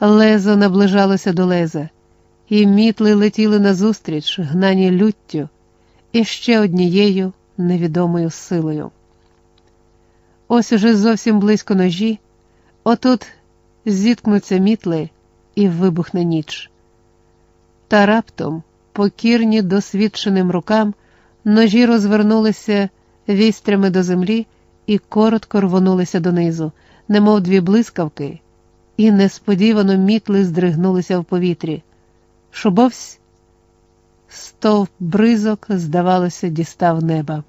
Лезо наближалося до леза, і мітли летіли назустріч, гнані люттю і ще однією невідомою силою. Ось уже зовсім близько ножі, отут зіткнуться мітли і вибухне ніч. Та раптом, покірні досвідченим рукам, ножі розвернулися вістрями до землі і коротко рвонулися донизу, немов дві блискавки, і несподівано мітли здригнулися в повітрі. Шубовсь, стовп бризок, здавалося, дістав неба.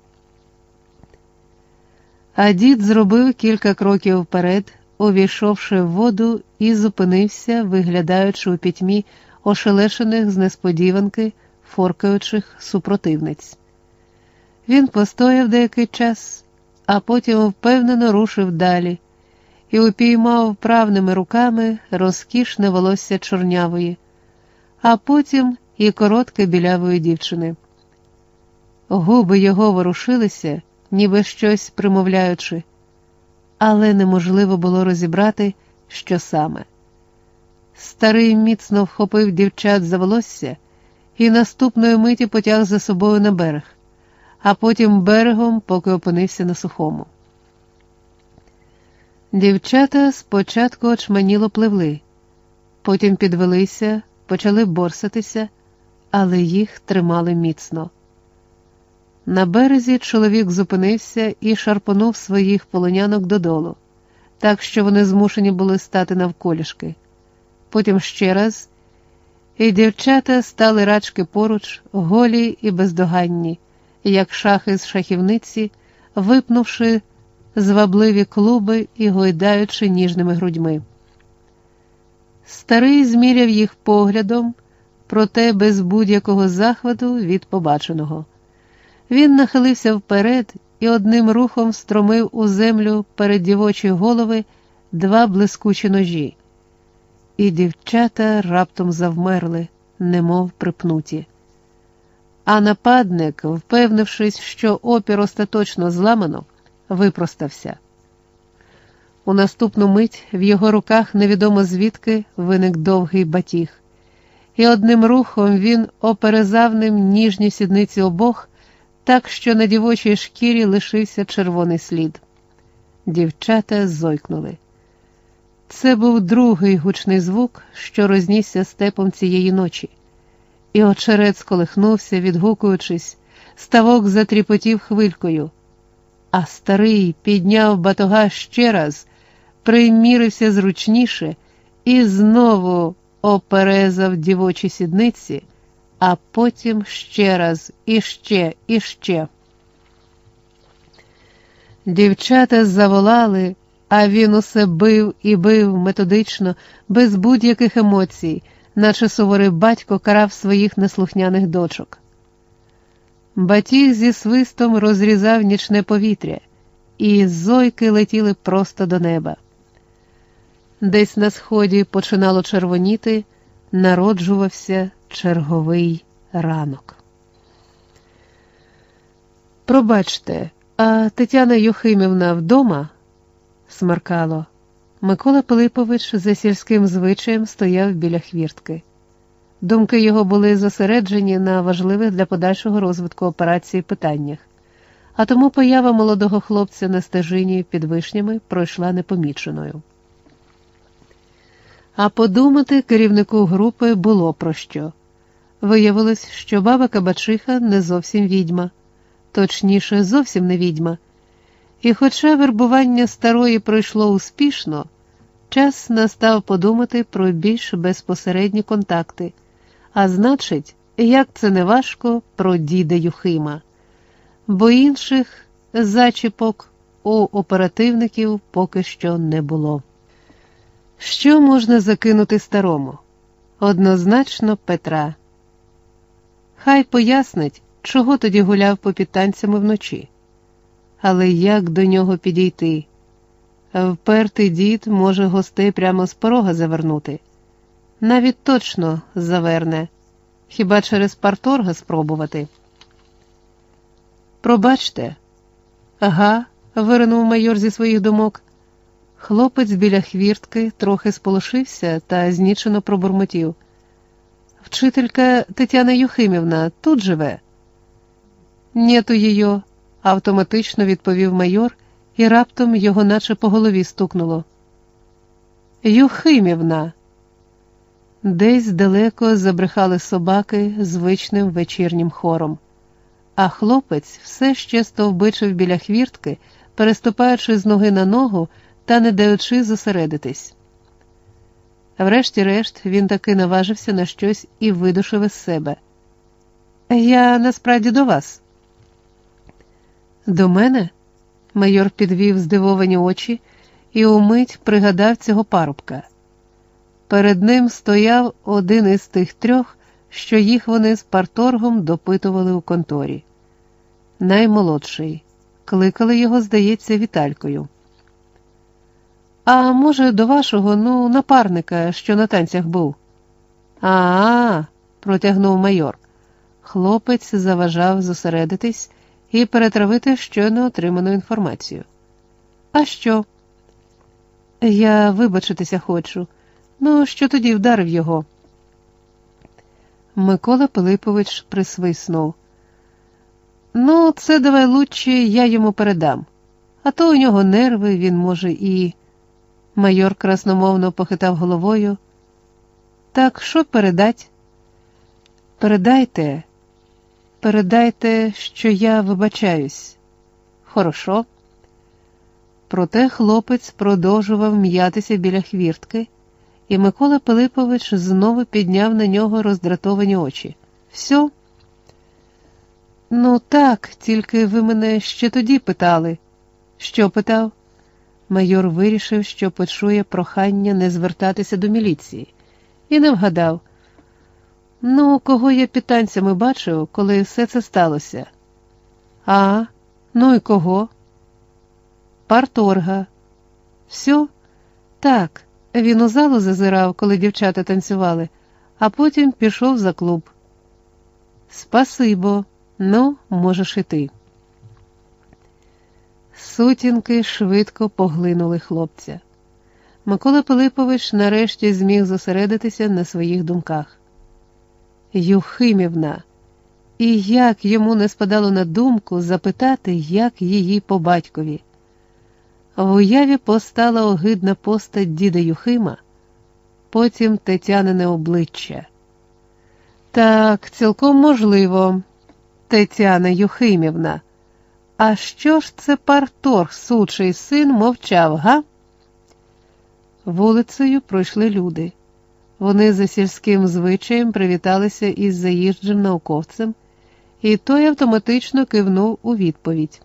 А дід зробив кілька кроків вперед, увійшовши в воду, і зупинився, виглядаючи у пітьмі ошелешених з несподіванки, форкаючих супротивниць. Він постояв деякий час, а потім впевнено рушив далі і упіймав правними руками розкішне волосся чорнявої, а потім і коротке білявої дівчини. Губи його ворушилися, ніби щось примовляючи, але неможливо було розібрати, що саме. Старий міцно вхопив дівчат за волосся і наступної миті потяг за собою на берег, а потім берегом, поки опинився на сухому. Дівчата спочатку очманіло пливли, потім підвелися, почали борсатися, але їх тримали міцно. На березі чоловік зупинився і шарпонув своїх полонянок додолу, так що вони змушені були стати навколішки. Потім ще раз, і дівчата стали рачки поруч, голі і бездоганні, як шахи з шахівниці, випнувши звабливі клуби і гойдаючи ніжними грудьми. Старий зміряв їх поглядом, проте без будь-якого захвату від побаченого. Він нахилився вперед і одним рухом стромив у землю перед дівочі голови два блискучі ножі. І дівчата раптом завмерли, немов припнуті. А нападник, впевнившись, що опір остаточно зламано, випростався. У наступну мить в його руках невідомо звідки виник довгий батіг, і одним рухом він оперезав ним ніжні сідниці обох, так що на дівочій шкірі лишився червоний слід. Дівчата зойкнули. Це був другий гучний звук, що рознісся степом цієї ночі, і очерет сколихнувся, відгукуючись, ставок затріпотів хвилькою а старий підняв батога ще раз, примірився зручніше і знову оперезав дівочі сідниці, а потім ще раз іще, іще. Дівчата заволали, а він усе бив і бив методично, без будь-яких емоцій, наче суворий батько карав своїх неслухняних дочок. Батіг зі свистом розрізав нічне повітря, і зойки летіли просто до неба. Десь на сході починало червоніти, народжувався черговий ранок. Пробачте, а Тетяна Юхимівна вдома? смаркало. Микола Пилипович за сільським звичаєм стояв біля хвіртки. Думки його були зосереджені на важливих для подальшого розвитку операції питаннях, а тому поява молодого хлопця на стежині під вишнями пройшла непоміченою. А подумати керівнику групи було про що. Виявилось, що баба Кабачиха не зовсім відьма, точніше, зовсім не відьма. І, хоча вербування старої пройшло успішно, час настав подумати про більш безпосередні контакти. А значить, як це не важко про діда Юхима, бо інших зачіпок у оперативників поки що не було. Що можна закинути старому? Однозначно Петра. Хай пояснить, чого тоді гуляв по підтанцями вночі. Але як до нього підійти? Впертий дід може гостей прямо з порога завернути навіть точно заверне, хіба через парторга спробувати. Пробачте, ага, виринув майор зі своїх думок. Хлопець біля хвіртки трохи сполошився та знічено пробурмотів. Вчителька Тетяна Юхимівна тут живе. Нету її, автоматично відповів майор, і раптом його наче по голові стукнуло. Юхимівна. Десь далеко забрехали собаки звичним вечірнім хором, а хлопець все ще стовбичив біля хвіртки, переступаючи з ноги на ногу та не даючи зосередитись. Врешті-решт він таки наважився на щось і видушив із себе. Я насправді до вас. До мене? Майор підвів здивовані очі і умить пригадав цього парубка. Перед ним стояв один із тих трьох, що їх вони з парторгом допитували у конторі. Наймолодший. Кликали його, здається, Віталькою. А може, до вашого, ну, напарника, що на танцях був? А, -а, протягнув майор. Хлопець заважав зосередитись і перетравити щойно отриману інформацію. А що? Я вибачитися хочу. Ну, що тоді вдарив його? Микола Пилипович присвиснув. Ну, це давай лучше я йому передам, а то у нього нерви, він може і. Майор красномовно похитав головою. Так що передать? Передайте, передайте, що я вибачаюсь. Хорошо. Проте хлопець продовжував м'ятися біля хвіртки, і Микола Пилипович знову підняв на нього роздратовані очі. Все? Ну, так, тільки ви мене ще тоді питали. Що питав? Майор вирішив, що почує прохання не звертатися до міліції, і не вгадав. Ну, кого я під танцями бачив, коли все це сталося? А, ну і кого? Парторга. Все? Так, він у залу зазирав, коли дівчата танцювали, а потім пішов за клуб. Спасибо, ну, можеш іти. Сутінки швидко поглинули хлопця. Микола Пилипович нарешті зміг зосередитися на своїх думках. Юхимівна, і як йому не спадало на думку запитати, як її по батькові. В уяві постала огидна постать діда Юхима, потім Тетянине обличчя. Так, цілком можливо, Тетяна Юхимівна. А що ж це парторг, сучий син, мовчав, га? Вулицею пройшли люди. Вони за сільським звичаєм привіталися із заїжджим науковцем, і той автоматично кивнув у відповідь.